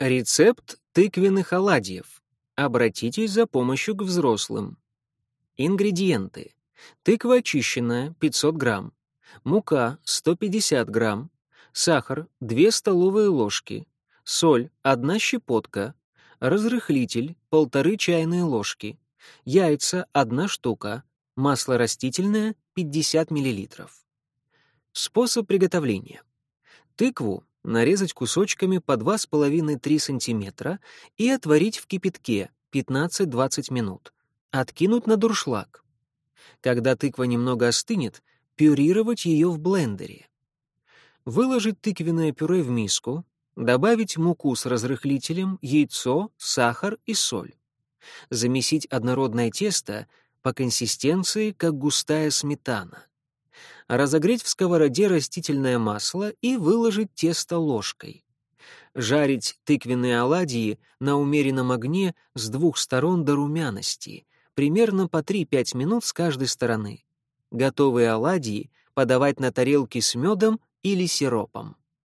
Рецепт тыквенных оладьев. Обратитесь за помощью к взрослым. Ингредиенты. Тыква очищенная, 500 грамм. Мука, 150 грамм. Сахар, 2 столовые ложки. Соль, 1 щепотка. Разрыхлитель, 1,5 чайные ложки. Яйца, 1 штука. Масло растительное, 50 мл. Способ приготовления. Тыкву нарезать кусочками по 2,5-3 см и отварить в кипятке 15-20 минут. Откинуть на дуршлаг. Когда тыква немного остынет, пюрировать ее в блендере. Выложить тыквенное пюре в миску, добавить муку с разрыхлителем, яйцо, сахар и соль. Замесить однородное тесто по консистенции, как густая сметана разогреть в сковороде растительное масло и выложить тесто ложкой. Жарить тыквенные оладьи на умеренном огне с двух сторон до румяности, примерно по 3-5 минут с каждой стороны. Готовые оладьи подавать на тарелке с медом или сиропом.